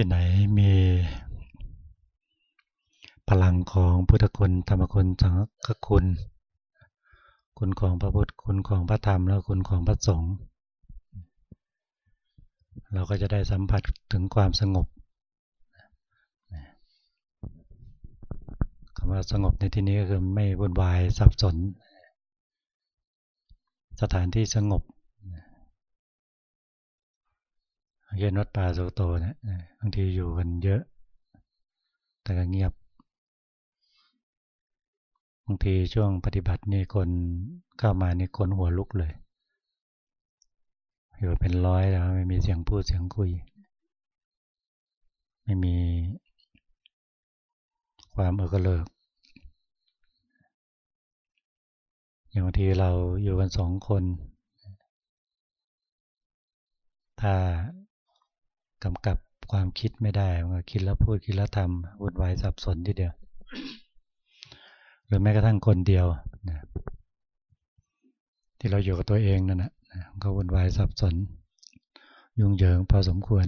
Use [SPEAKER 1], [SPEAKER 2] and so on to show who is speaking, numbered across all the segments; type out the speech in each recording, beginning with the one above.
[SPEAKER 1] ที่ไหนมีพลังของพุทธคุณธรรมคุณสังฆคุณ คุณของพระพุทธคุณของพระธรรมแล้วคุณของพระสงฆ์เราก็จะได้สัมผัสถึงความสงบคำว่าสงบในที่นี้ก็คือไม่วุ่นวายสับสน สถานที่สงบ เย็นวัดป่าโซโตเนี่ยบางทีอยู่กันเยอะ แต่ก็เงียบ บางทีช่วงปฏิบัตินี่คนเข้ามานี่คนหัวลุกเลยอยู่เป็นร้อยแล้วไม่มีเสียงพูดเสียงคุย ไม่มีความเอกเลิก อย่างบางทีเราอยู่กันสองคน ถ้า กำกับความคิดไม่ได้มันก็คิดแล้วพูดคิดแล้วทำวุ่นวายสับสนทีเดียว หรือแม้กระทั่งคนเดียวนะที่เราอยู่กับตัวเองนั่นนะก็วุ่นวายสับสน ยุ่งเหยิงพอสมควร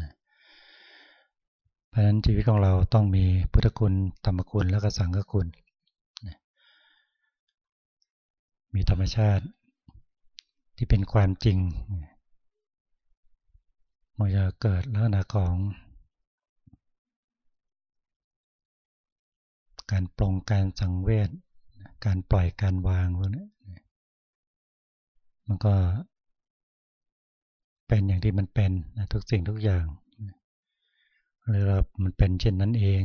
[SPEAKER 1] นะเพราะฉะนั้นชีวิตของเราต้องมีพุทธคุณธรรมคุณแล้วก็สังฆคุณนะมีธรรมชาติที่เป็นความจริง มันจะเกิดลักษณะของ การปรงการสังเวชการปล่อยการวางพวกนี้มันก็เป็นอย่างที่มันเป็นนะทุกสิ่งทุกอย่างหรือเรามันเป็นเช่นนั้นเอง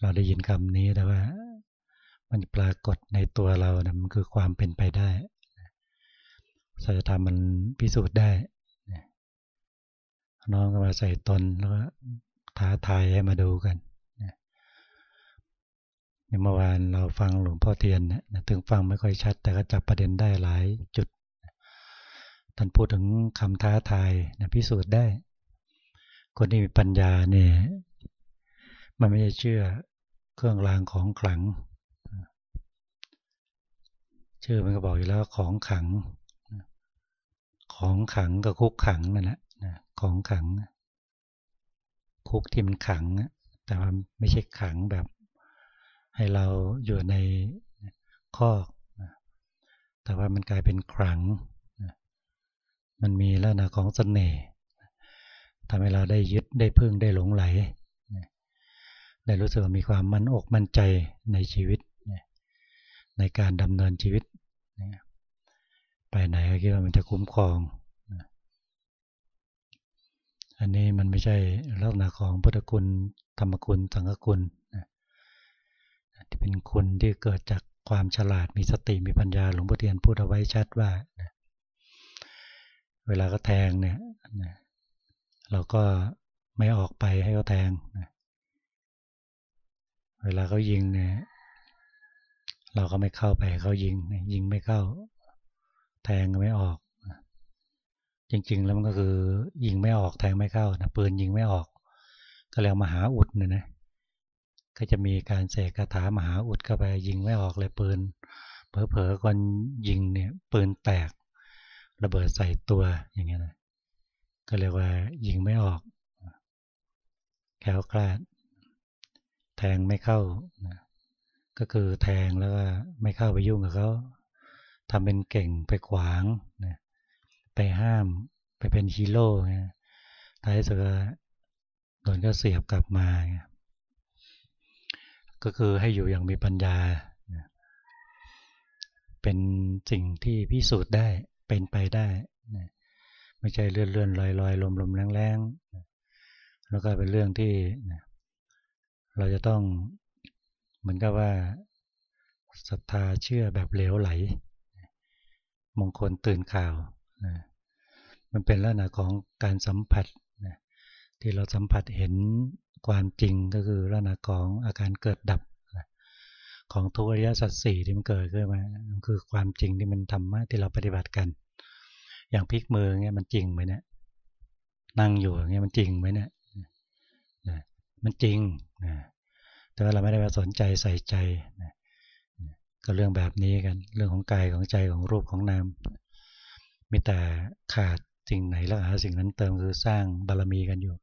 [SPEAKER 1] เราได้ยินคำนี้แต่ว่า มันปรากฏในตัวเรานะมันคือความเป็นไปได้สัจธรรมมันพิสูจน์ได้ น้องก็มาใส่ตนแล้วก็ท้าทายให้มาดูกันเมื่อวานเราฟังหลวงพ่อเทียนนะถึงฟังไม่ค่อยชัด แต่ก็จับประเด็นได้หลายจุด ท่านพูดถึงคำท้าทายนะพิสูจน์ได้ คนที่มีปัญญาเนี่ยมันไม่ใช่เชื่อเครื่องรางของขลัง ชื่อมันก็บอกอยู่แล้วของขัง ของขังกับคุกขังนั่นแหละ ของขัง คุกที่มันขัง แต่ว่าไม่ใช่ขังแบบ ให้เราอยู่ในข้อแต่ว่ามันกลายเป็นครั้งมันมีลักษณะของเสน่ห์ทำให้เราได้ยึดได้พึ่งได้หลงไหล ได้รู้สึกมีความมั่นอกมั่นใจในชีวิต ในการดำเนินชีวิต ไปไหนก็คิดว่ามันจะคุ้มครอง อันนี้มันไม่ใช่ลักษณะของพุทธคุณธรรมคุณสังฆคุณที่เป็นคุณที่เกิดจากความฉลาดมีสติมีปัญญาหลวงพ่อเทียนพูดเอาไว้ชัดว่าเวลาก็แทงเนี่ยเราก็ไม่ออกไปให้เขาแทงเวลาเขายิงเนี่ยเราก็ไม่เข้าไปเขายิงยิงไม่เข้า แทงก็ไม่ออก จริง ๆ แล้วมันก็คือยิงไม่ออกแทงไม่เข้านะปืนยิงไม่ออก ก็แล้วมาหาอุดเนี่ยนะก็จะมีการเสกคาถามหาอุดเข้าไปยิงไม่ออกเลยปืนเผลอๆก่อนยิงเนี่ยปืนแตกระเบิดใส่ตัวอย่างเงี้ยนะก็เรียกว่ายิงไม่ออกแคล้วคลาด แทงไม่เข้านะก็คือแทงแล้วก็ไม่เข้าไปยุ่งกับเขาทำเป็นเก่งไปขวางนะ ไปห้ามไปเป็นฮีโร่ท้ายสุดโดนก็เสียบกลับมา ก็คือให้อยู่อย่างมีปัญญา เป็นสิ่งที่พิสูจน์ได้เป็นไปได้ไม่ใช่เลื่อนเลื่อนลอยลอยลมลมแรงแรงแล้วก็เป็นเรื่องที่เราจะต้องเหมือนกับว่าศรัทธาเชื่อแบบเหลวไหล มงคลตื่นข่าว มันเป็นลักษณะของการสัมผัสที่เราสัมผัสเห็นความจริงก็คือลักษณะของอาการเกิดดับของทุกอริยสัจสี่ที่มันเกิดขึ้นมาคือความจริงที่มันธรรมะที่เราปฏิบัติกัน อย่างพลิกมือเงี้ยมันจริงไหมเนี่ยนั่งอยู่เงี้ยมันจริงไหมเนี่ยมันจริงแต่ว่าเราไม่ได้มาสนใจใส่ใจก็เรื่องแบบนี้กัน เรื่องของกายของใจของรูปของนามมีแต่ขาด สิ่งไหนแล้วหาสิ่งนั้นเติมคือสร้างบารมีกันอยู่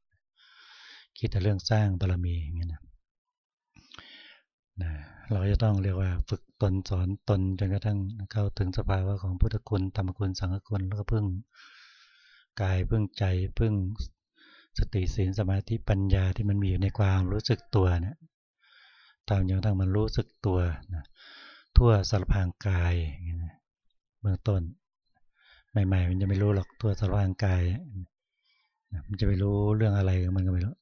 [SPEAKER 1] คิดแต่เรื่องสร้างบารมีอย่างเงี้ยนะนะเราจะต้องเรียกว่าฝึกตนสอนตนจนกระทั่งเข้าถึงสภาวะของพุทธคุณธรรมคุณสังฆคุณแล้วก็พึ่งกายพึ่งใจพึ่งสติสีลสมาธิปัญญาที่มันมีอยู่ในความรู้สึกตัวเนี่ยตามอย่างทั้งมันรู้สึกตัวนะทั่วสารพางกายเบื้องต้น ใหม่ ๆ มันจะไม่รู้หรอกทั่วสารพางกาย มันจะไปรู้เรื่องอะไรมันก็ไม่รู้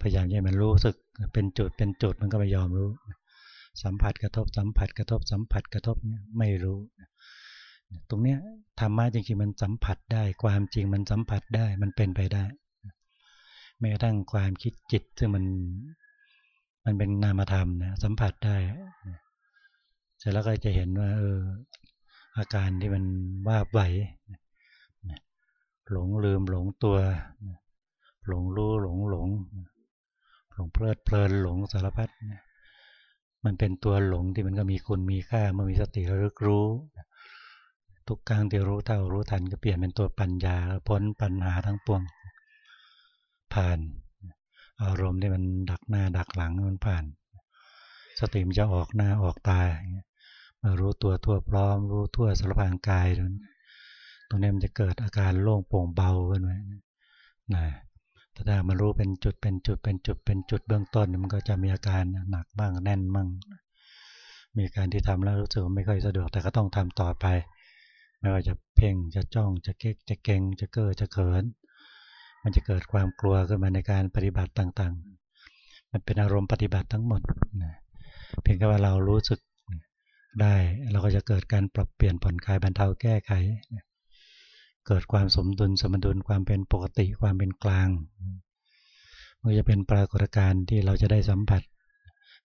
[SPEAKER 1] พยายามให้มันรู้สึกเป็นจุดเป็นจุดมันก็ไม่ยอมรู้ สัมผัสกระทบสัมผัสกระทบสัมผัสกระทบเนี่ยไม่รู้ ตรงเนี้ยธรรมะจริงๆมันสัมผัสได้ ความจริงมันสัมผัสได้มันเป็นไปได้แม้กระทั่งความคิดจิตซึ่งมันมันเป็นนามธรรมนะสัมผัสได้เสร็จแล้วก็จะเห็นว่าเออ อาการที่มันว่าไหวหลงลืมหลงตัว หลงรู้หลงหลง หลงเพลิดเพลินหลงสารพัดมันเป็นตัวหลงที่มันก็มีคุณมีค่าเมื่อมีสติระลึกรู้ ทุกครั้งที่รู้เท่ารู้ทันก็เปลี่ยนเป็นตัวปัญญาพ้นปัญหาทั้งปวง ผ่าน อารมณ์ที่มันดักหน้าดักหลังมันผ่าน สติมันจะออกหน้าออกตามา รู้ตัวทั่วพร้อม รู้ทั่วสารพางกายตรงนี้มันจะเกิดอาการโล่งโปร่งเบาขึ้นไหมนะถ้ามันรู้เป็นจุดเป็นจุดเป็นจุดเป็นจุดเบื้องต้น มันก็จะมีอาการหนักบ้างแน่นบ้างมีการที่ทำแล้วรู้สึกว่าไม่ค่อยสะดวกแต่ก็ต้องทำต่อไป ไม่ว่าจะเพ่งจะจ้องจะเก๊กจะเก่งจะเก้อจะเขิน มันจะเกิดความกลัวขึ้นมาในการปฏิบัติต่างๆ มันเป็นอารมณ์ปฏิบัติทั้งหมดเพียงแค่ว่าเรารู้สึก ได้ เราก็จะเกิดการปรับเปลี่ยนผ่อนคลายบรรเทาแก้ไข เกิดความสมดุลสมดุลความเป็นปกติความเป็นกลางมันจะเป็นปรากฏการณ์ที่เราจะได้สัมผัส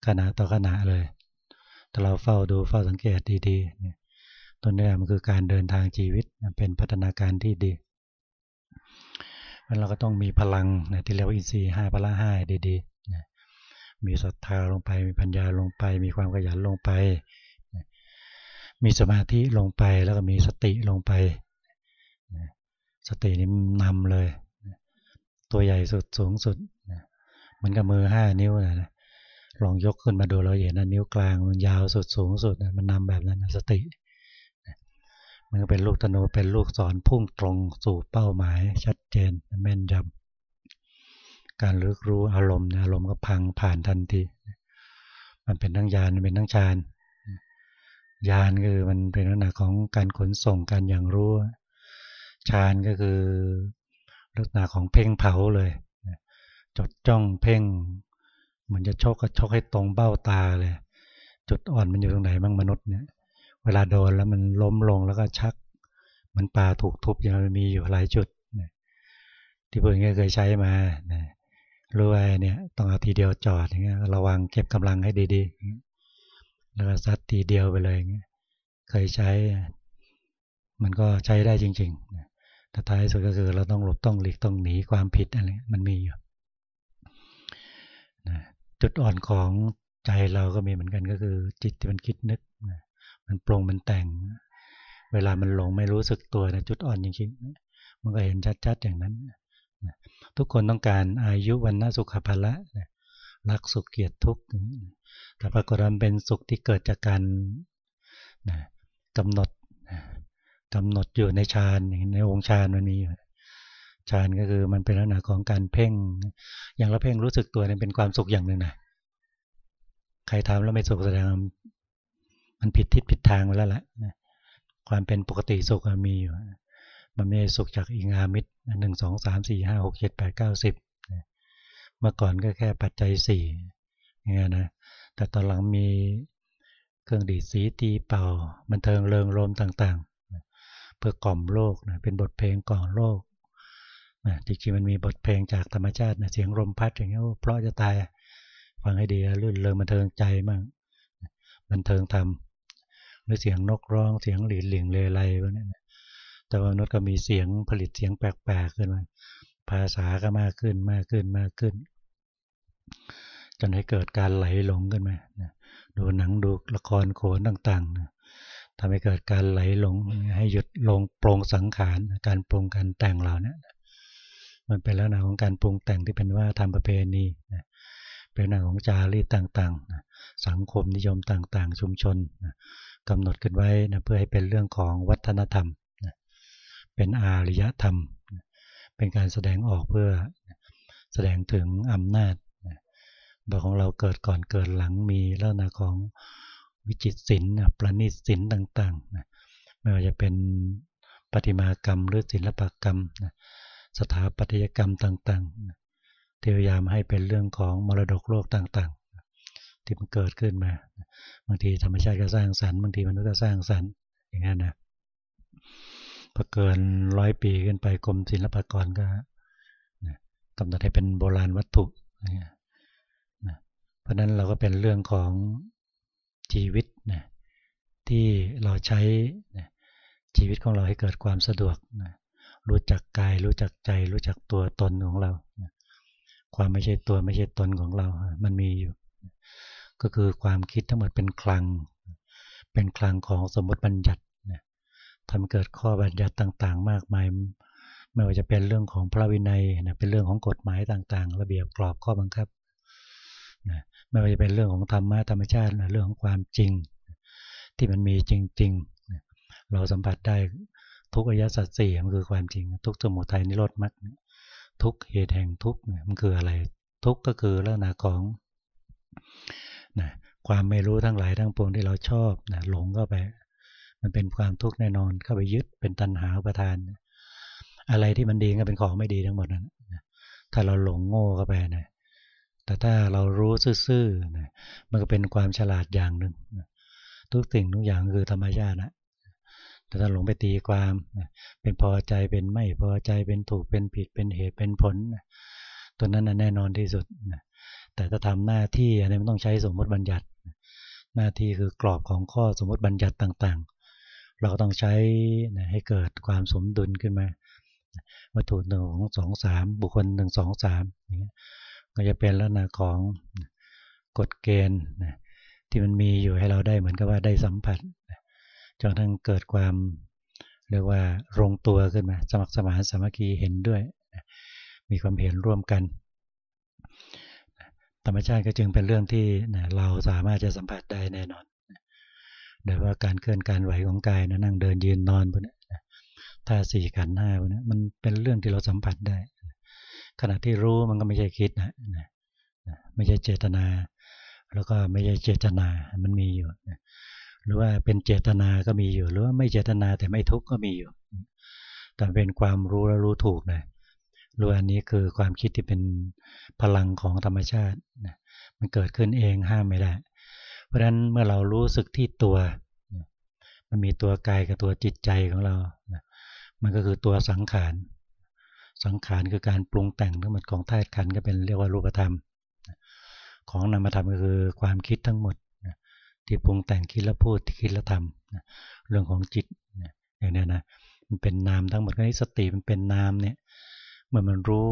[SPEAKER 1] ขณะต่อขณะเลยถ้าเราเฝ้าดูเฝ้าสังเกตดีๆตัวนี้มันคือการเดินทางชีวิตเป็นพัฒนาการที่ดีมันเราก็ต้องมีพลังนะที่เรียกว่าอินทรีย์ห้าพละห้าดีๆนะมีศรัทธาลงไป มีปัญญาลงไป มีความขยันลงไป มีสมาธิลงไปแล้วก็มีสติลงไป สตินี่นำเลย ตัวใหญ่สุดสูงสุดมันกับมือห้านิ้วนะลองยกขึ้นมาดูเราเห็นนะนิ้วกลางมันยาวสุดสูงสุดมันนำแบบนั้นสติมันก็เป็นลูกธนูเป็นลูกศรพุ่งตรงสู่เป้าหมาย ชัดเจนแม่นยำการลึกรู้อารมณ์อารมณ์ก็พังผ่านทันทีมันเป็นทั้งยานเป็นทั้งฌาน ยานคือมันเป็นลักษณะของการขนส่งการอย่างรู้ฌานก็คือลักษณะของเพ่งเผาเลยจดจ้องเพ่งเหมือนจะชกก็ชกให้ตรงเบ้าตาเลย จุดอ่อนมันอยู่ตรงไหนบ้างมนุษย์เนี่ย เวลาโดนแล้วมันล้มลงแล้วก็ชัก มันปลาถูกทุบยังมีอยู่หลายจุดที่พวกนี้เคยใช้มารู้ว่าเนี่ยต้องเอาทีเดียวจอดอย่างเงี้ยระวังเก็บกำลังให้ดีๆ แล้วก็ซัดทีเดียวไปเลยอย่างเงี้ยเคยใช้ มันก็ใช้ได้จริงๆแต่ท้ายสุดก็คือเราต้องหลบต้องหลีกต้องหนีความผิดอะไรมันมีอยู่จุดอ่อนของใจเราก็มีเหมือนกันก็คือ จิตที่มันคิดนึกมันปรงมันแต่ง เวลามันหลงไม่รู้สึกตัวนะจุดอ่อนจริงๆมันก็เห็นชัดๆอย่างนั้นทุกคนต้องการอายุวันน่าสุขภาละรักสุขเกียรติทุกข์ แต่ปรากฏว่าเป็นสุขที่เกิดจากการนะกำหนดกำหนดอยู่ในฌานในองค์ฌานมันมีฌานก็คือมันเป็นลักษณะของการเพ่ง อย่างละเพ่งรู้สึกตัวนี่เป็นความสุขอย่างหนึ่งนะใครทำแล้วไม่สุขแสดงมันผิดทิศผิดทางไปแล้วแหละความเป็นปกติสุขมีอยู่มันไม่สุขจากอิงามิตรหนึ่งสองสามสี่ห้าหกเจ็ดแปดเก้าสิบเมื่อก่อนก็แค่ปัจจัยสี่เงี้ยนะ แต่ตอนหลังมีเครื่องดีดสีตีเป่า บันเทิงเริงรมต่างๆ เพื่อกล่อมโลกนะเป็นบทเพลงก่อนโลกนะจริงๆมันมีบทเพลงจากธรรมชาตินะเสียงลมพัดอย่างเงี้ยเพราะจะตายฟังให้ดีลื่นเริงบันเทิงใจมากบันเทิงทำหรือเสียงนกร้องเสียงหลีดหลิงเลไลพวกนี้นะแต่ว่านก็มีเสียงผลิตเสียงแปลกๆขึ้นมาภาษาก็มากขึ้นมากขึ้นมากขึ้น จนให้เกิดการไหลหลงขึ้นมดูหนังดูละครโขนต่างๆทำให้เกิดการไหลหลงให้หยุดลงปรงสังขารการปรุงการแต่งเราเนี่ยมันเป็นลักษณะของการปรุงแต่งที่เป็นว่าทำประเพณีเป็นลักษณะของจารีตต่างๆ สังคมนิยมต่างๆ ชุมชนกำหนดขึ้นไว้เพื่อให้เป็นเรื่องของวัฒนธรรมเป็นอารยธรรม เป็นการแสดงออกเพื่อแสดงถึงอำนาจ บอกของเราเกิดก่อนเกิดหลังมีลักษณะของวิจิตศิลป์ประณีตศิลป์ต่างๆไม่ว่าจะเป็นปฏิมากรรมหรือศิลปกรรมสถาปัตยกรรมต่างๆที่พยายามให้เป็นเรื่องของมรดกโลกต่างๆที่มันเกิดขึ้นมา บางทีธรรมชาติก็สร้างสรรค์บางทีมนุษย์ก็สร้างสรรค์อย่างนั้นนะพอเกินร้อยปีขึ้นไปกรมศิลปากรก็กำหนดให้เป็นโบราณวัตถุ เพราะนั้นเราก็เป็นเรื่องของชีวิตนะที่เราใช้นะชีวิตของเราให้เกิดความสะดวกนะรู้จักกาย รู้จักใจ รู้จักตัวตนของเรานะความไม่ใช่ตัวไม่ใช่ตนของเรา มันมีอยู่ ก็คือความคิดทั้งหมดเป็นคลัง เป็นคลังของสมมติบัญญัตินะทำเกิดข้อบัญญัติต่างๆ มากมาย ไม่ว่าจะเป็นเรื่องของพระวินัยนะเป็นเรื่องของกฎหมายต่างๆ ระเบียบกรอบข้อบังคับ นะไม่ว่าจะเป็นเรื่องของธรรมะธรรมชาตินะเรื่องของความจริง ที่มันมีจริงๆ เราสัมผัสได้ทุกอริยสัจสี่มันคือความจริง ทุกสมุทัยนิโรธมรรคทุกเหตุแห่งทุกมันคืออะไร ทุกก็คือลักษณะของนะความไม่รู้ทั้งหลายทั้งปวงที่เราชอบนะหลงเข้าไป มันเป็นความทุกข์แน่นอนเข้าไปยึดเป็นตัณหาประทาน อะไรที่มันดีก็เป็นของไม่ดีทั้งหมดนั้นถ้าเราหลงโง่เข้าไปนะ แต่ถ้าเรารู้ซื่อๆนะมันก็เป็นความฉลาดอย่างหนึ่งนะทุกสิ่งทุกอย่างคือธรรมชาตินะแต่ถ้าหลงไปตีความนะเป็นพอใจเป็นไม่พอใจเป็นถูกเป็นผิดเป็นเหตุเป็นผลนะตัวนั้นนะแน่นอนที่สุดนะแต่ถ้าทำหน้าที่อันนี้มันต้องใช้สมมติบัญญัติ หน้าที่คือกรอบของข้อสมมติบัญญัติต่างๆ เราก็ต้องใช้นะให้เกิดความสมดุลขึ้นมาวัตถุหนึ่งสองสามบุคคลหนึ่งสองสามอย่างเงี้ย ก็จะเป็นลักษณะของกฎเกณฑ์ที่มันมีอยู่ให้เราได้เหมือนกับว่าได้สัมผัสจนทั้งเกิดความเรียกว่ารงตัวขึ้นมาสมัครสมานสามัคคีเห็นด้วย มีความเห็นร่วมกัน ธรรมชาติก็จึงเป็นเรื่องที่เราสามารถจะสัมผัสได้แน่นอนโดยว่าการเคลื่อนการไหวของกายนะนั่งเดินยืนนอนพวกนี้ถ้าสี่ขันห้าพวกนี้มันเป็นเรื่องที่เราสัมผัสได้ ขณะที่รู้มันก็ไม่ใช่คิดนะไม่ใช่เจตนา แล้วก็ไม่ใช่เจตนา มันมีอยู่หรือว่าเป็นเจตนาก็มีอยู่ หรือว่าไม่เจตนาแต่ไม่ทุกข์ก็มีอยู่แต่เป็นความรู้และรู้ถูกนะรู้อันนี้คือความคิดที่เป็นพลังของธรรมชาติมันเกิดขึ้นเองห้ามไม่ได้ เพราะฉะนั้นเมื่อเรารู้สึกที่ตัวมันมีตัวกายกับตัวจิตใจของเรา มันก็คือตัวสังขาร สังขารคือการปรุงแต่งทั้งหมดของธาตุขันก็เป็นเรียกว่ารูปธรรม ของนามธรรมก็คือความคิดทั้งหมดที่ปรุงแต่งคิดและพูดคิดและทำเรื่องของจิตอย่างนี้นะมันเป็นนามทั้งหมดนี้สติมันเป็นนามเนี่ยเมื่อมันรู้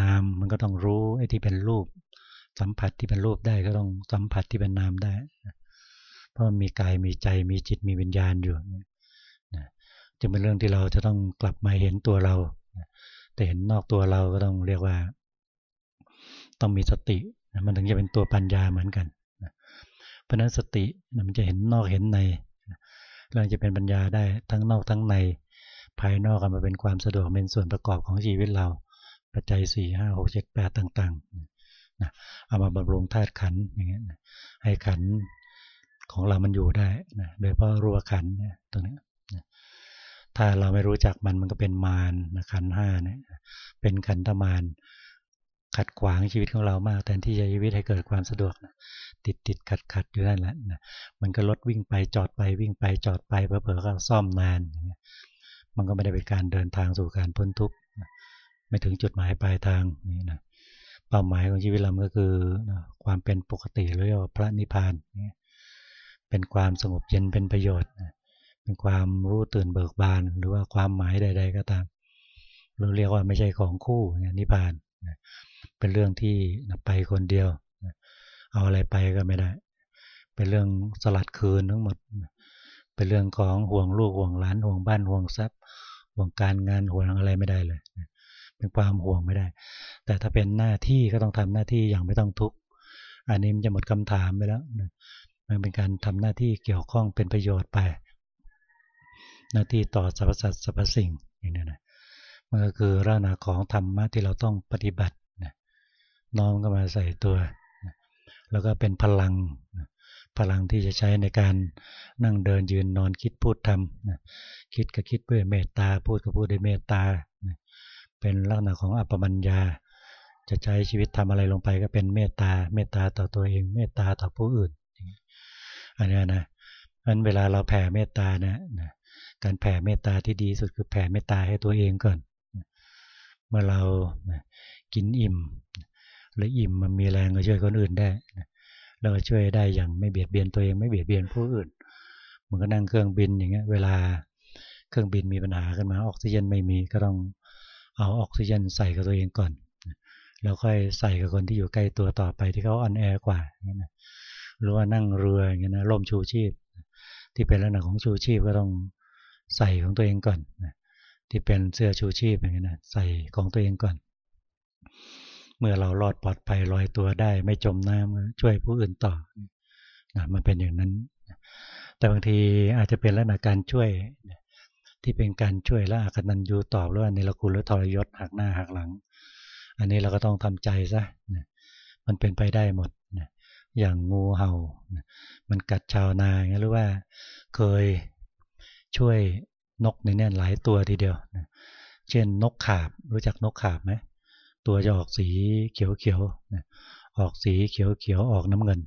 [SPEAKER 1] นามมันก็ต้องรู้ไอ้ที่เป็นรูป สัมผัสที่เป็นรูปได้ก็ต้องสัมผัสที่เป็นนามได้ เพราะมันมีกายมีใจมีจิตมีวิญญาณอยู่จึงเป็นเรื่องที่เราจะต้องกลับมาเห็นตัวเรา แต่เห็นนอกตัวเราก็ต้องเรียกว่า ต้องมีสติมันถึงจะเป็นตัวปัญญาเหมือนกันเพราะนั้นสติมันจะเห็นนอกเห็นในเราจะเป็นปัญญาได้ทั้งนอกทั้งใน ภายนอกกันมาเป็นความสะดวกเป็นส่วนประกอบของชีวิตเรา ปัจจัยสี่ห้าหกเจ็ดแปดต่างๆนะเอามาบำรุงธาตุขันอย่างเงี้ยให้ขันของเรามันอยู่ได้นะโดยเพราะรัวขันตรงนี้ ถ้าเราไม่รู้จักมันมันก็เป็นมารนะขันห้าเนี่ยเป็นขันธมารขัดขวางชีวิตของเรามากแทนที่จะชีวิตให้เกิดความสะดวกนะติดติดขัดขัดอยู่นั่นแหละนะมันก็รถวิ่งไปจอดไปวิ่งไปจอดไปเผลอๆก็ซ่อมนาน มันก็ไม่ได้เป็นการเดินทางสู่การพ้นทุกข์ไม่ถึงจุดหมายปลายทางนี่นะเป้าหมายของชีวิตเราก็คือความเป็นปกติเรียกว่าพระนิพพานเป็นความสงบเย็นเป็นประโยชน์ เป็นความรู้ตื่นเบิกบาน หรือว่าความหมายใด ๆ ก็ตามเราเรียกว่าไม่ใช่ของคู่นิพพานเป็นเรื่องที่ไปคนเดียว เอาอะไรไปก็ไม่ได้ เป็นเรื่องสลัดคืนทั้งหมด เป็นเรื่องของห่วงลูกห่วงหลานห่วงบ้านห่วงทรัพย์ห่วงการงานห่วงอะไรไม่ได้เลย เป็นความห่วงไม่ได้ แต่ถ้าเป็นหน้าที่ก็ต้องทำหน้าที่อย่างไม่ต้องทุกข์อันนี้มันจะหมดคำถามไปแล้วมันเป็นการทำหน้าที่เกี่ยวข้องเป็นประโยชน์ไป หน้าที่ต่อสรรพสัตว์สรรพสิ่งอย่างนี้นะมันก็คือร่างนาของธรรมะที่เราต้องปฏิบัติน้อมก็มาใส่ตัวแล้วก็เป็นพลังพลังที่จะใช้ในการนั่งเดินยืนนอนคิดพูดทำคิดก็คิดด้วยเมตตาพูดก็พูดด้วยเมตตาเป็นลักษณะของอัปมัญญา จะใช้ชีวิตทำอะไรลงไปก็เป็นเมตตา เมตตาต่อตัวเอง เมตตาต่อผู้อื่น อันนี้นะนั้นเวลาเราแผ่เมตตานะ การแผ่เมตตาที่ดีสุดคือแผ่เมตตาให้ตัวเองก่อน เมื่อเรากินอิ่มหรืออิ่มมันมีแรงก็ช่วยคนอื่นได้เราช่วยได้อย่างไม่เบียดเบียนตัวเองไม่เบียดเบียนผู้อื่นเหมันก็นั่งเครื่องบินอย่างเงี้ย เวลาเครื่องบินมีปัญหาขึ้นมาออกซิเจนไม่มีก็ต้องเอาออกซิเจนใส่กับตัวเองก่อนแล้วค่อยใส่กับคนที่อยู่ใกล้ตัวต่อไปที่เขาอ่อนแอกว่าเงี้ยนะหรือว่านั่งเรืออย่างเงี้ยนะร่มชูชีพ ที่เป็นลักษณะของชูชีพก็ต้อง ใส่ของตัวเองก่อนที่เป็นเสื้อชูชีพอย่างเงี้ยนะใส่ของตัวเองก่อน เมื่อเรารอดปลอดภัยลอยตัวได้ ไม่จมน้ำช่วยผู้อื่นต่อนะมันเป็นอย่างนั้น แต่บางทีอาจจะเป็นลักษณะการช่วยที่เป็นการช่วยและอากันนันยูตอบว่าในละคุณหรือทรยศหักหน้าหักหลัง อันนี้เราก็ต้องทำใจซะมันเป็นไปได้หมดอย่างงูเห่ามันกัดชาวนาหรือว่าเคย ช่วยนกในเนี่ยหลายตัวทีเดียวเช่นนกขาบรู้จักนกขาบไหมตัวจะออกสีเขียวๆออกสีเขียวๆออกน้ำเงิน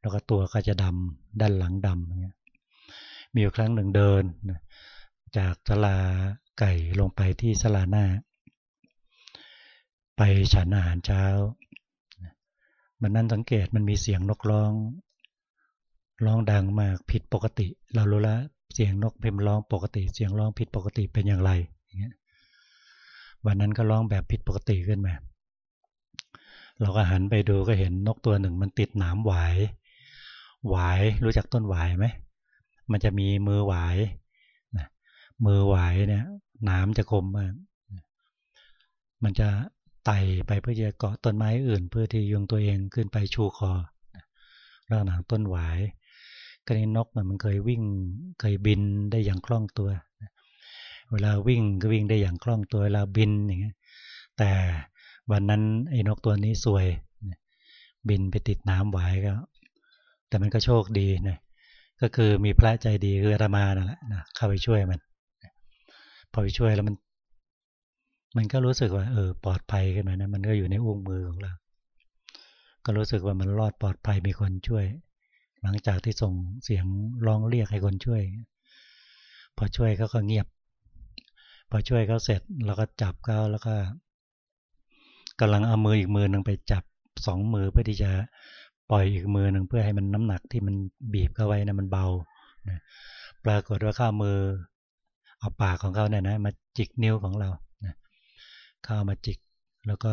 [SPEAKER 1] แล้วก็ตัวก็จะดำด้านหลังดำเงี้ยมีอยู่ครั้งหนึ่งเดินจากสลาไก่ลงไปที่สลาหน้า ไปฉันอาหารเช้า มันนั่นสังเกตมันมีเสียงนกร้อง ร้องดังมากผิดปกติ เรารู้แล้ว เสียงนกเพมร้องปกติ เสียงร้องผิดปกติเป็นอย่างไรอย่างเงี้ยวันนั้นก็ร้องแบบผิดปกติขึ้นมาเราก็หันไปดูก็เห็นนกตัวหนึ่งมันติดหนามหวายหวายรู้จักต้นหวายไหมมันจะมีมือหวายนะมือหวายเนี่ยหนามจะคมมากมันจะไต่ไปเพื่อจะเกาะต้นไม้อื่น เพื่อที่ยงตัวเองขึ้นไปชูคอร่างหนังต้นหวาย กรณีนกมันเคยวิ่งเคยบินได้อย่างคล่องตัว เวลาวิ่งก็วิ่งได้อย่างคล่องตัวเวลาบินอย่างเงี้ยแต่วันนั้นไอ้นกตัวนี้สวย บินไปติดน้ำหวายก็ แต่มันก็โชคดีนะก็คือมีพระใจดีคืออาตมานั่นแหละนะเข้าไปช่วยมัน พอไปช่วยแล้วมัน มันก็รู้สึกว่า เออ ปลอดภัยขึ้นมานะมันก็อยู่ในอุ้งมือของเราก็รู้สึกว่ามันรอดปลอดภัยมีคนช่วย หลังจากที่ส่งเสียงร้องเรียกให้คนช่วย พอช่วยเขาก็เงียบ พอช่วยเขาเสร็จเราก็จับเขาแล้วก็กำลังเอามืออีกมือหนึ่งไปจับสองมือเพื่อที่จะปล่อยอีกมือหนึ่งเพื่อให้มันน้ำหนักที่มันบีบเข้าไว้นะมันเบาปรากฏว่าข้ามือ เอาปากของเขาเนี่ยนะมาจิกนิ้วของเราเข้ามาจิก แล้วก็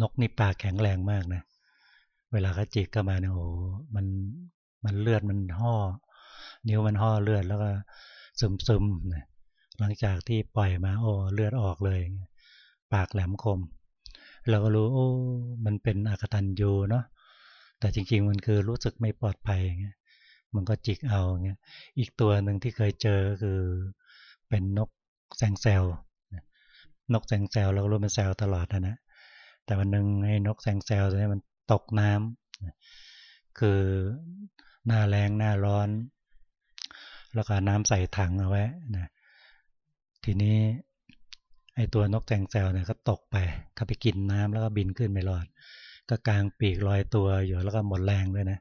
[SPEAKER 1] นกนี่ปากแข็งแรงมากนะ เวลาเขาจิกเข้ามาเนี่ยโอ้มันมันเลือดมันห่อ นิ้วมันห่อเลือดแล้วก็ซึมซึมนะหลังจากที่ปล่อยมาโอ้เลือดออกเลย ปากแหลมคม เราก็รู้โอ้มันเป็นอากตันยูเนาะแต่จริง ๆ มันคือรู้สึกไม่ปลอดภัยเงี้ยมันก็จิกเอาเงี้ยอีกตัวหนึ่งที่เคยเจอคือเป็นนกแซงแซวนกแซงแซวเราก็รู้มันแซวตลอดนะนะแต่วันหนึ่งไอ้นกแซงแซวตัวนี้มัน ตกน้ำคือหน้าแรงหน้าร้อน แล้วก็น้ำใส่ถังเอาไว้นะทีนี้ไอตัวนกแจงแซวเนี่ยก็ตกไปก็ไปกินน้ำแล้วก็บินขึ้นไม่รอด ก็กลางปีกลอยตัวอยู่แล้วก็หมดแรงด้วยนะ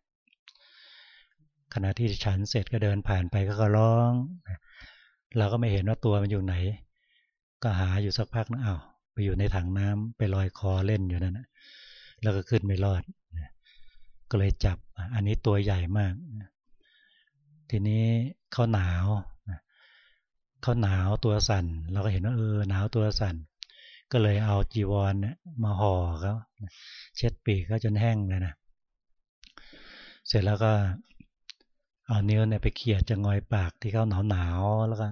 [SPEAKER 1] ขณะที่ฉันเสร็จก็เดินผ่านไปก็ก็ร้องเราก็ไม่เห็นว่าตัวมันอยู่ไหน ก็หาอยู่สักพักนะอ้าวไปอยู่ในถังน้ำไปลอยคอเล่นอยู่นั่นนะ แล้วก็ขึ้นไม่รอด ก็เลยจับ อันนี้ตัวใหญ่มาก ทีนี้เขาหนาวเขาหนาวตัวสั่น เราก็เห็นว่าเออหนาวตัวสั่น ก็เลยเอาจีวรมาห่อเขาเช็ดปีกเขาจนแห้งเลยนะ เสร็จแล้วก็เอานิ้วเนี่ยไปเขี่ยจะงอยปากที่เขาหนาวหนาวแล้วก็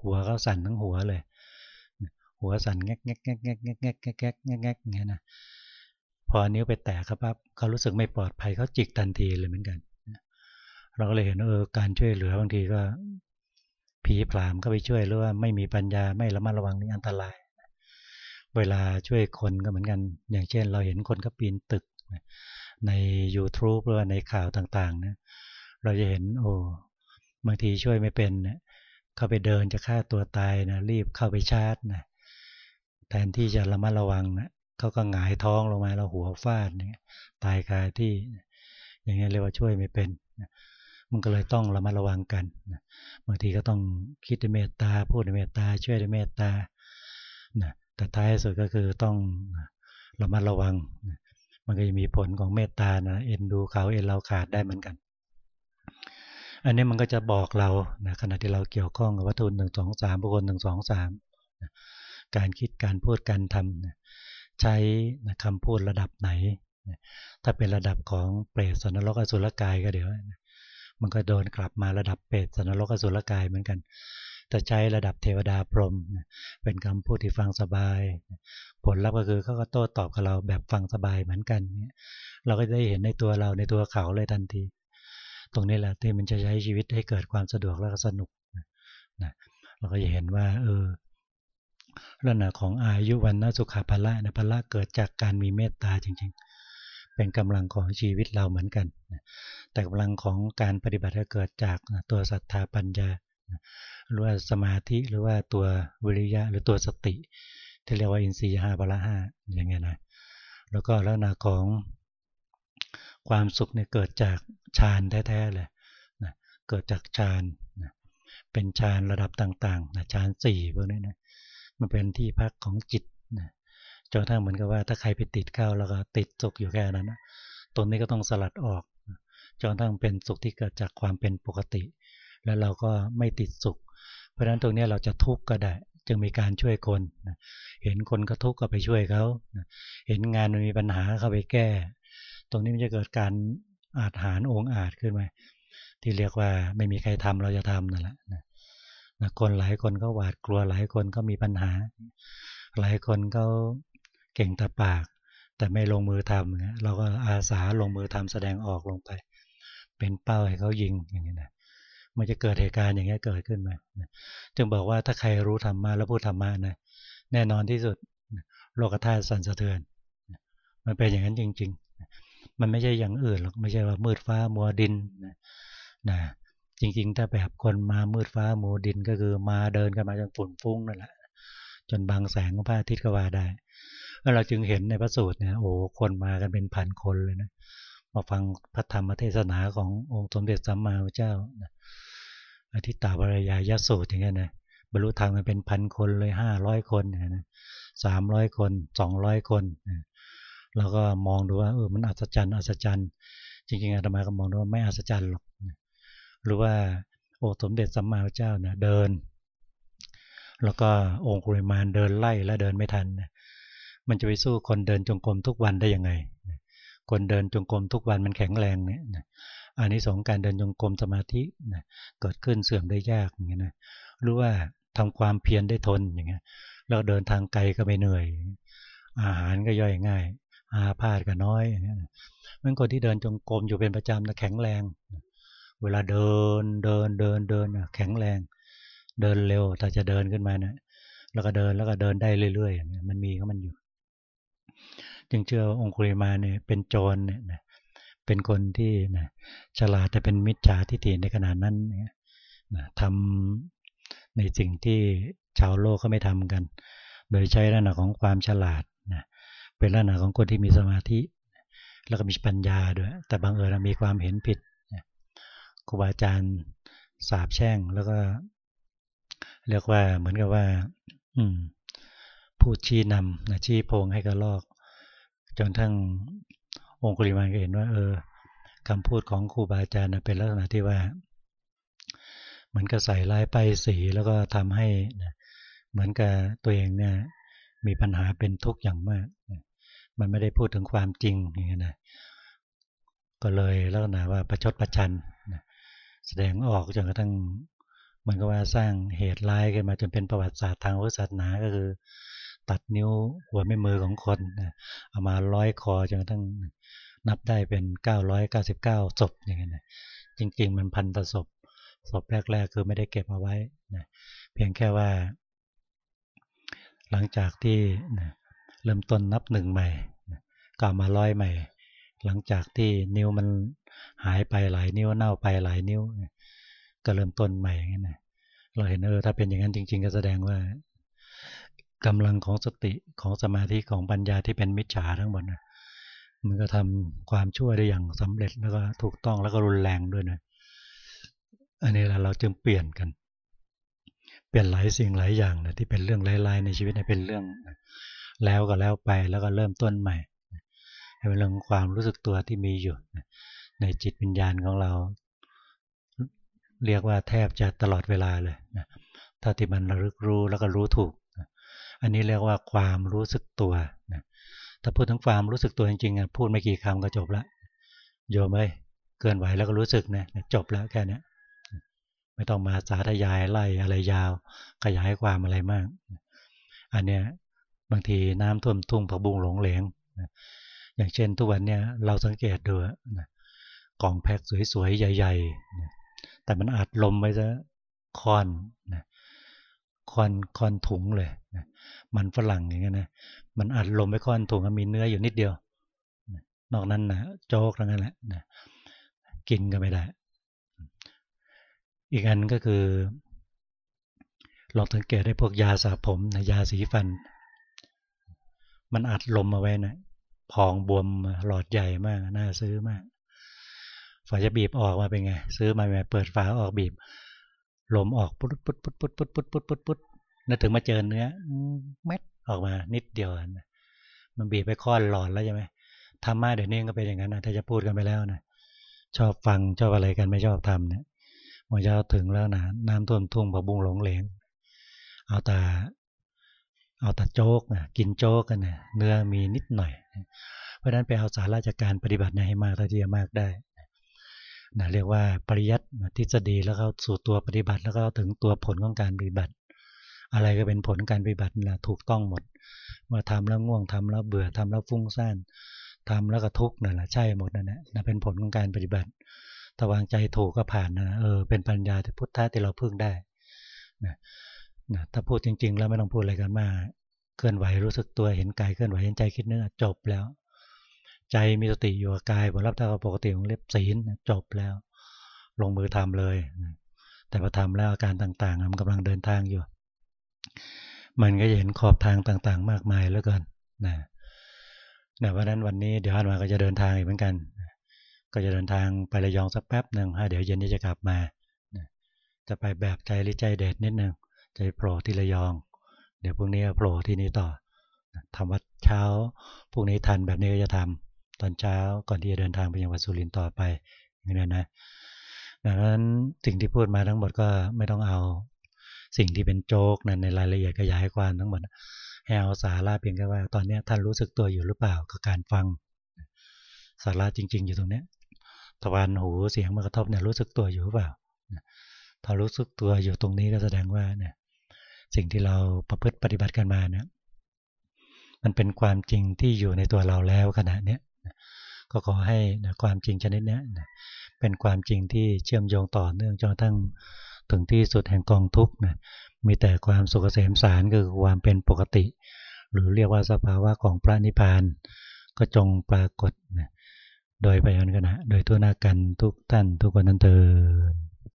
[SPEAKER 1] หัวเขาสั่นทั้งหัวเลย หัวสั่นแงกแงกแงกแงกแงกแงกแงกแงกแงกแงกอย่างเงี้ยนะ พอนิ้วไปแตะครับปั๊บเขารู้สึกไม่ปลอดภัยเขาจิกทันทีเลยเหมือนกัน เราก็เลยเห็นเออการช่วยเหลือบางทีก็ผีผลามก็ไปช่วยหรือว่าไม่มีปัญญาไม่ระมัดระวังนี่อันตราย เวลาช่วยคนก็เหมือนกัน อย่างเช่น เราเห็นคนก็ปีนตึกใน YouTube หรือว่าในข่าวต่างๆนะเราจะเห็นโอ้บางทีช่วยไม่เป็นเนี่ยเข้าไปเดินจะฆ่าตัวตายนะรีบเข้าไปชาร์จนะแทนที่จะระมัดระวังนะ เขาก็หงายท้องลงมาแล้วหัวฟาดเนี่ยตายคาที่ อย่างนี้เรียกว่าช่วยไม่เป็นมันก็เลยต้องระมัดระวังกันบางทีก็ต้องคิดด้วยเมตตาพูดด้วยเมตตาช่วยด้วยเมตตาแต่ท้ายสุดก็คือต้องระมัดระวัง มันก็จะมีผลของเมตตานะเอ็นดูเขาเอ็นเราขาดได้เหมือนกัน อันนี้มันก็จะบอกเรานะขณะที่เราเกี่ยวข้องกับวัตถุหนึ่งสองสามบุคคลหนึ่งสองสามการคิดการพูดการทำนะ ใช้คำพูดระดับไหน ถ้าเป็นระดับของเปรตสนรกอสุรกายก็เดี๋ยว มันก็โดนกลับมาระดับเปรตสนรกอสุรกายเหมือนกันแต่ใช้ระดับเทวดาพรหมเป็นคำพูดที่ฟังสบาย ผลลัพธ์ก็คือเขาก็โต้ตอบกับเราแบบฟังสบายเหมือนกัน เราก็ได้เห็นในตัวเราในตัวเขาเลยทันที ตรงนี้แหละที่มันจะใช้ชีวิตให้เกิดความสะดวกและสนุกนะเราก็จะเห็นว่า เออ ลักษณะของอายุวันนสุขาภละนะภละเกิดจากการมีเมตตาจริง ๆ เป็นกำลังของชีวิตเราเหมือนกัน แต่กำลังของการปฏิบัติเกิดจากตัวศรัทธาปัญญาหรือว่าสมาธิหรือว่าตัววิริยะหรือตัวสติ ที่เรียกว่าอินทรีย์ห้าพละห้าอย่างเงี้ยนะแล้วก็ลักษณะของความสุขเนี่ยเกิดจากฌานแท้ๆเลยนะเกิดจากฌานนะเป็นฌานระดับต่างๆนะฌานสี่พวกนี้นะ มันเป็นที่พักของจิตนะจนทั้งเหมือนกับว่าถ้าใครไปติดเข้าแล้วก็ติดสุขอยู่แค่นั้นนะตรงนี้ก็ต้องสลัดออกจนทั้งเป็นสุขที่เกิดจากความเป็นปกติ แล้วเราก็ไม่ติดสุขราะฉะนั้นตรงนี้เราจะทุกข์ก็ได้ จึงมีการช่วยคนเห็นคนก็ทุกข์ก็ไปช่วยเขาเห็นงานมันมีปัญหาเข้าไปแก้ ตรงนี้มันจะเกิดการอาจหารองอาจขึ้นมาที่เรียกว่าไม่มีใครทำเราจะทำนั่นแหละ นะคนหลายคนก็หวาดกลัวหลายคนก็มีปัญหา หลายคนก็เก่งแต่ปาก แต่ไม่ลงมือทำเราก็อาสาลงมือทำแสดงออกลงไป เป็นเป้าให้เขายิงอย่างนี้นะมันจะเกิดเหตุการณ์อย่างนี้เกิดขึ้นมาจึงบอกว่าถ้าใครรู้ธรรมะแล้วพูดธรรมะนะแน่นอนที่สุดโลกธาตุสั่นสะเทือน มันเป็นอย่างนั้นจริง ๆ มันไม่ใช่อย่างอื่นหรอกไม่ใช่ว่ามืดฟ้ามัวดินนะ จริงๆ ถ้าแบบคนมามืดฟ้ามัวดินก็คือมาเดินกันมาจนฝุ่นฟุ้งนั่นแหละจนบางแสงของพระอาทิตย์ก็ว่าได้แล้วเราจึงเห็นในพระสูตรเนี่ยโอ้คนมากันเป็นพันคนเลยนะมาฟังพระธรรมเทศนาขององค์สมเด็จสัมมาสัมพุทธเจ้าอธิตาบรยายสูตรอย่างเงี้ยนะบรรลุธรรมกันเป็นพันคนเลยห้าร้อยคนนะสามร้อยคนสองร้อยคนเราก็มองดูว่าเออมันอัศจรรย์อัศจรรย์ จริงๆอาตมาก็มองดูว่าไม่อัศจรรย์หรอก หรือว่าโอ้สมเด็จสัมมาเจ้านะเดิน แล้วก็องค์กุริมานเดินไล่และเดินไม่ทัน มันจะไปสู้คนเดินจงกรมทุกวันได้ยังไง คนเดินจงกรมทุกวันมันแข็งแรงเนี่ยอันนี้สองการเดินจงกรมสมาธินะเกิดขึ้นเสื่อมได้ยากอย่างเงี้ยนะรู้ว่าทำความเพียรได้ทนอย่างเงี้ยแล้วเดินทางไกลก็ไม่เหนื่อย อาหารก็ย่อยง่าย อาพาธก็น้อยอย่างเงี้ยมันคนที่เดินจงกรมอยู่เป็นประจำนะแข็งแรงเเวลาเดินเดินเดินเดินแข็งแรง เดินเร็วถ้าจะเดินขึ้นมาเนะแล้วก็เดินแล้วก็เดินได้เรื่อยๆอย่างเงี้ยมันมีของมันอยู่ จึงเชื่อองคุริมาเนี่ยเป็นโจรเนี่ยเป็นคนที่นะฉลาดแต่เป็นมิจฉาทิฏฐิในขนาดนั้นนะทำในสิ่งที่ชาวโลกก็ไม่ทำกัน โดยใช้ลักษณะของความฉลาดนะเป็นลักษณะของคนที่มีสมาธิ แล้วก็มีปัญญาด้วย แต่บางเอิญมีความเห็นผิด ครูบาอาจารย์สาบแช่งแล้วก็ เรียกว่าเหมือนกับว่า อืมพูดชี้นำนะชี้โพงให้กระลอก จนทั้งองคุลิมานก็เห็นว่า เออคำพูดของครูบาอาจารย์เป็นลักษณะที่ว่าเหมือนกับใส่ลายไปสีแล้วก็ทำให้เหมือนกับตัวเองเนี่ย มีปัญหาเป็นทุกข์อย่างมาก มันไม่ได้พูดถึงความจริงอย่างนี้นะก็เลยลักษณะว่าประชดประชัน แสดงออกจนกระทั่งมันก็ว่าสร้างเหตุร้ายขึ้นมาจนเป็นประวัติศาสตร์ทางพุทธศาสนาก็คือ ตัดนิ้วหัวไม่มือของคนเอามาร้อยคอจนกระทั่งนับได้เป็น 999ศพอย่างเงี้ยจริง ๆ มันพันต่อศพศพแรก ๆ คือไม่ได้เก็บเอาไว้นะเพียงแค่ว่า หลังจากที่นะเริ่มต้นนับหนึ่งใหม่ก็มาร้อยใหม่ หลังจากที่นิ้วมันหายไปหลายนิ้วเน่าไปหลายนิ้ว ก็เริ่มต้นใหม่อย่างนี้นะเราเห็นเออถ้าเป็นอย่างนั้นจริง ๆ ก็แสดงว่ากำลังของสติของสมาธิของปัญญาที่เป็นมิจฉาทั้งหมดนะมันก็ทำความชั่วได้อย่างสำเร็จแล้วก็ถูกต้องแล้วก็รุนแรงด้วยนะอันนี้แหละเราจึงเปลี่ยนกัน เปลี่ยนหลายสิ่งหลายอย่างนะที่เป็นเรื่องไร้ายๆในชีวิตเป็นเรื่อง แล้วก็แล้วไปแล้วก็เริ่มต้นใหม่ ให้เป็นเรื่องความรู้สึกตัวที่มีอยู่ในจิตวิญญาณของเรา เรียกว่าแทบจะตลอดเวลาเลยนะถ้าที่มันระลึกรู้แล้วก็รู้ถูก อันนี้เรียกว่าความรู้สึกตัวนะถ้าพูดถึงความรู้สึกตัวจริงๆพูดไม่กี่คำก็จบละโยมเอ้ยเกินไหวแล้วก็รู้สึกนะจบแล้วแค่นี้ไม่ต้องมาสาธยายไล่อะไรยาว ขยายความอะไรมาก อันเนี้ยบางทีน้ำท่วมทุ่งผักบุ้งหลงเหลง อย่างเช่นทุกวันเนี่ยเราสังเกตดูนะกล่องแพ็คสวยๆ ใหญ่ๆแต่มันอัดลมไว้ซะคอนนะคอนคอนถุงเลยนะมันฝรั่งอย่างเงี้ยนะมันอัดลมไว้คอนถุงมีเนื้ออยู่นิดเดียว นอกนั้นนะโจ๊กทั้งนั้นแหละนะกินก็ไม่ได้ อีกอันก็คือลองสังเกตได้พวกยาสระผมนะยาสีฟัน มันอัดลมเอาไว้นะ พองบวมหลอดใหญ่มาก น่าซื้อมากฝาจะบีบออกมาเป็นไง ซื้อมาเปิดฝาออกบีบ ลมออกปุ๊ดปุ๊ดปุ๊ดปุ๊ดปุ๊ดปุ๊ดปุ๊ดปุ๊ดปุ๊ดแล้วถึงมาเจอเนื้อเม็ดออกมานิดเดียวนะมันบีบไปค้อนหลอดแล้วใช่ไหมธรรมะเดี๋ยวนี้ก็เป็นอย่างนั้นนะถ้าจะพูดกันไปแล้วนะชอบฟังชอบอะไรกันไม่ชอบทำเนี่ยมันจะถึงแล้วนะน้ำท่วมทุ่งผักบุ้งหลงเหลงเอาแต่ เอาแต่โจ๊กนะกินโจ๊กกันนะเนื้อมีนิดหน่อย เพราะนั้นไปเอาสาราจากการปฏิบัติให้มากเท่าที่จะมากได้นะเรียกว่าปริยัติทฤษฎีแล้วก็สู่ตัวปฏิบัติแล้วก็ถึงตัวผลของการปฏิบัติ อะไรก็เป็นผลการปฏิบัตินะถูกต้องหมดเมื่อทำแล้วง่วงทำแล้วเบื่อทำแล้วฟุ้งซ่านทำแล้วก็ทุกข์นั่นแหละใช่หมดนั่นแหละเป็นผลของการปฏิบัติถ้าวางใจถูกก็ผ่านนะเออเป็นปัญญาที่พุทธะที่เราพึ่งได้นะ นะถ้าพูดจริง ๆ แล้วไม่ต้องพูดอะไรกันมากเคลื่อนไหวรู้สึกตัวเห็นกายเคลื่อนไหวเห็นใจคิดนึกจบแล้ว ใจมีสติอยู่กับกายผลลัพธ์ถ้าปกติของเล็บศีลจบแล้ว ลงมือทำเลย แต่พอทำแล้วอาการต่าง ๆ มันกำลังเดินทางอยู่ มันก็จะเห็นขอบทางต่างๆ มากมายแล้วกันนะนะเพราะนั้นวันนี้เดี๋ยวอันมาก็จะเดินทางอีกเหมือนกัน ก็จะเดินทางไประยองสักแป๊บหนึ่งเดี๋ยวเย็นนี้จะกลับมา จะไปแบบใจริใจเด็ดนิดนึง ใจโผล่ที่ระยอง เดี๋ยวพรุ่งนี้โผล่ที่นี้ต่อทำวัดเช้าพรุ่งนี้ทันแบบนี้ก็จะทำตอนเช้าก่อนที่จะเดินทางไปยังวัดสุรินต่อไปอย่างนี้นะดังนั้นสิ่งที่พูดมาทั้งหมดก็ไม่ต้องเอาสิ่งที่เป็นโจ๊กนั้นในรายละเอียดขยายความทั้งหมดให้เอาสาระเพียงแค่ว่าตอนนี้ท่านรู้สึกตัวอยู่หรือเปล่ากับการฟัง สาระจริง ๆ อยู่ตรงนี้ตะวันหูเสียงมากระทบเนี่ยรู้สึกตัวอยู่หรือเปล่าถ้ารู้สึกตัวอยู่ตรงนี้ก็แสดงว่าเนี่ย สิ่งที่เราประพฤติปฏิบัติกันมาเนี่ยมันเป็นความจริงที่อยู่ในตัวเราแล้วขณะนี้ก็ขอให้ความจริงชนิดนี้เป็นความจริงที่เชื่อมโยงต่อเนื่องจนทั้งถึงที่สุดแห่งกองทุกข์นะมีแต่ความสุขเกษมสารคือความเป็นปกติ หรือเรียกว่าสภาวะของพระนิพพาน ก็จงปรากฏนะโดยไปยันขณะโดยทั่วหน้ากันทุกท่านทุกคนนั้นเถิด